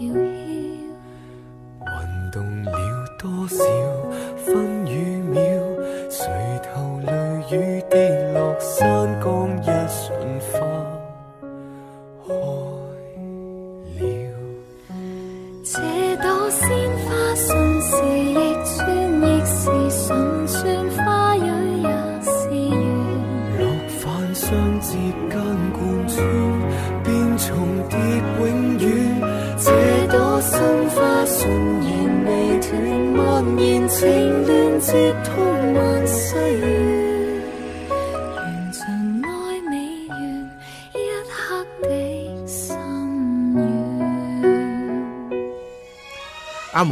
运动了多少分与秒？垂头泪雨滴落，山光一瞬花开了，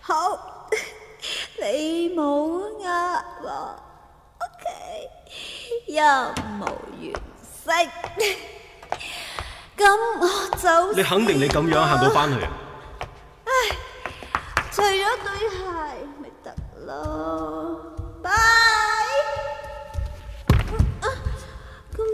好，你冇压我 o k 一模原色。咁我走。你肯定你咁样行到翻去啊？唉，除咗对鞋咪得咯，拜。